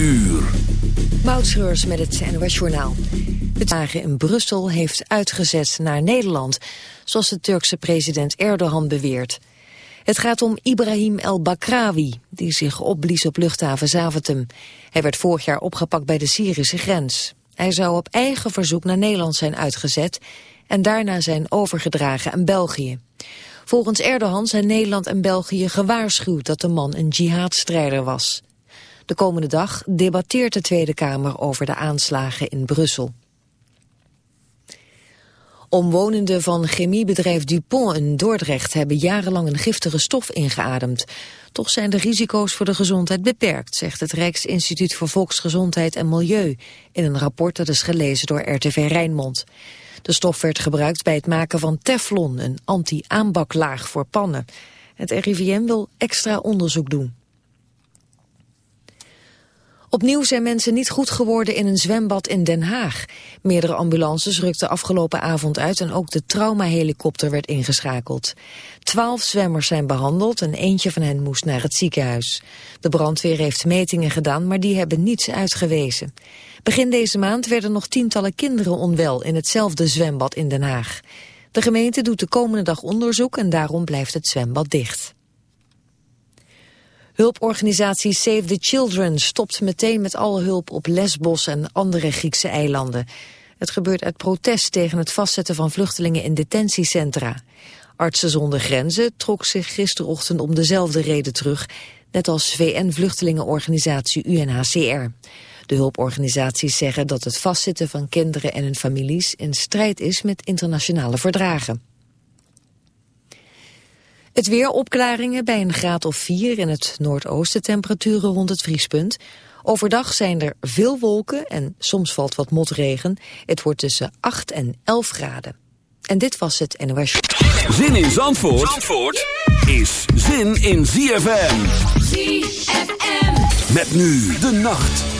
uur. Met het NOS Journaal. Het dagen in Brussel heeft uitgezet naar Nederland, zoals de Turkse president Erdogan beweert. Het gaat om Ibrahim El-Bakrawi, die zich opblies op luchthaven Zaventem. Hij werd vorig jaar opgepakt bij de Syrische grens. Hij zou op eigen verzoek naar Nederland zijn uitgezet en daarna zijn overgedragen aan België. Volgens Erdogan zijn Nederland en België gewaarschuwd dat de man een jihadstrijder was. De komende dag debatteert de Tweede Kamer over de aanslagen in Brussel. Omwonenden van chemiebedrijf Dupont in Dordrecht hebben jarenlang een giftige stof ingeademd. Toch zijn de risico's voor de gezondheid beperkt, zegt het Rijksinstituut voor Volksgezondheid en Milieu in een rapport dat is gelezen door RTV Rijnmond. De stof werd gebruikt bij het maken van teflon, een anti-aanbaklaag voor pannen. Het RIVM wil extra onderzoek doen. Opnieuw zijn mensen niet goed geworden in een zwembad in Den Haag. Meerdere ambulances rukten afgelopen avond uit en ook de traumahelikopter werd ingeschakeld. Twaalf zwemmers zijn behandeld en eentje van hen moest naar het ziekenhuis. De brandweer heeft metingen gedaan, maar die hebben niets uitgewezen. Begin deze maand werden nog tientallen kinderen onwel in hetzelfde zwembad in Den Haag. De gemeente doet de komende dag onderzoek en daarom blijft het zwembad dicht. Hulporganisatie Save the Children stopt meteen met alle hulp op Lesbos en andere Griekse eilanden. Het gebeurt uit protest tegen het vastzetten van vluchtelingen in detentiecentra. Artsen zonder grenzen trok zich gisterochtend om dezelfde reden terug, net als VN-vluchtelingenorganisatie UNHCR. De hulporganisaties zeggen dat het vastzitten van kinderen en hun families in strijd is met internationale verdragen. Het weer opklaringen bij een graad of 4 in het noordoosten temperaturen rond het vriespunt. Overdag zijn er veel wolken en soms valt wat motregen. Het wordt tussen 8 en 11 graden. En dit was het NOS. Zin in Zandvoort, Zandvoort is zin in ZFM. ZFM. Met nu de nacht.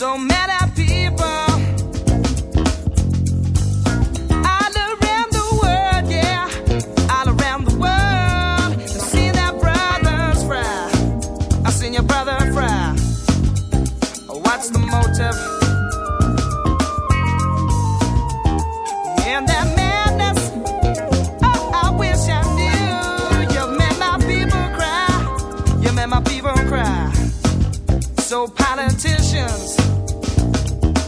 So mad at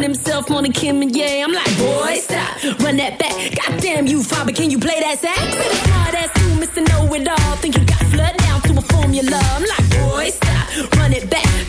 Themself, himself on the Kim and yeah. I'm like, boy, stop, run that back. Goddamn you, father, can you play that sax? It's hard ass you, Mr. Know It All. Think you got flood down to a formula. I'm like, boy, stop, run it back.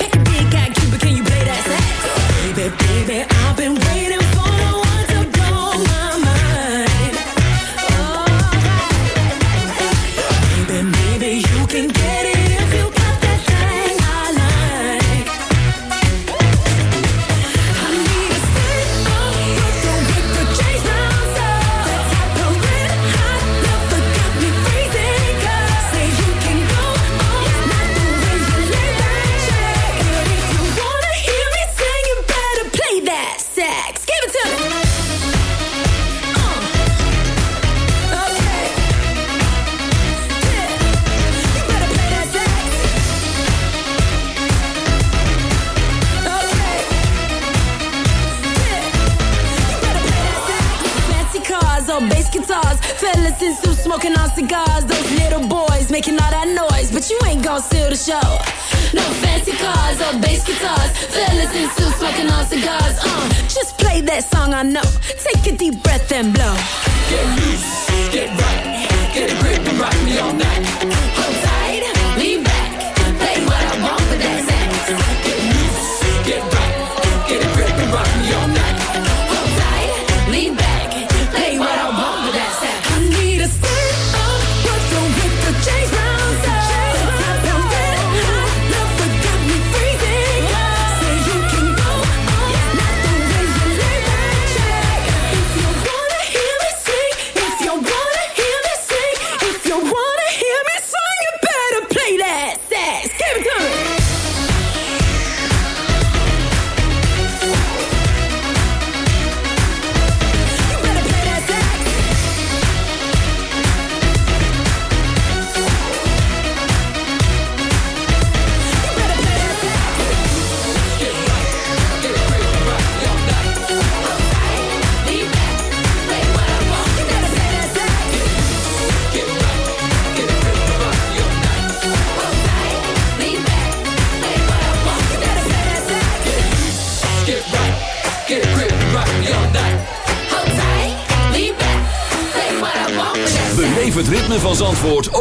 but you ain't gon' steal the show. No fancy cars or bass guitars, fellas in suits smoking all cigars. Uh, just play that song I know. Take a deep breath and blow. Get loose, get right, get a grip and rock me all night.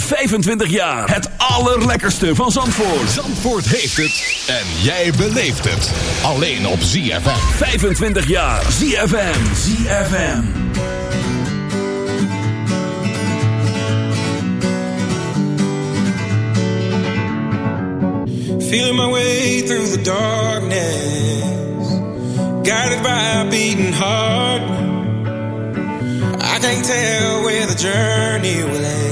25 jaar. Het allerlekkerste van Zandvoort. Zandvoort heeft het. En jij beleeft het. Alleen op ZFM. 25 jaar. ZFM. ZFM. Feeling my way through the darkness. Guided by a beating heart. I can't tell where the journey will end.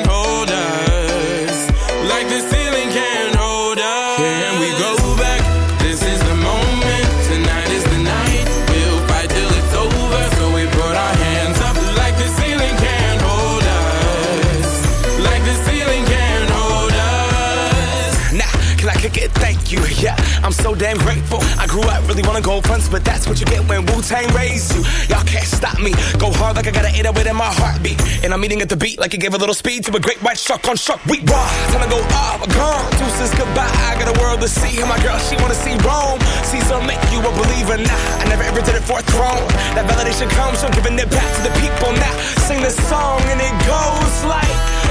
so damn grateful. I grew up really wanna go fronts, but that's what you get when Wu Tang raised you. Y'all can't stop me. Go hard like I got an 808 in my heartbeat. And I'm eating at the beat like it gave a little speed to a great white shark on shark. We raw. Time to go off, uh, gone. Deuces goodbye. I got a world to see. And my girl, she wanna see Rome. Caesar make you a believer. Nah, I never ever did it for a throne. That validation comes from giving it back to the people. Now sing this song and it goes like.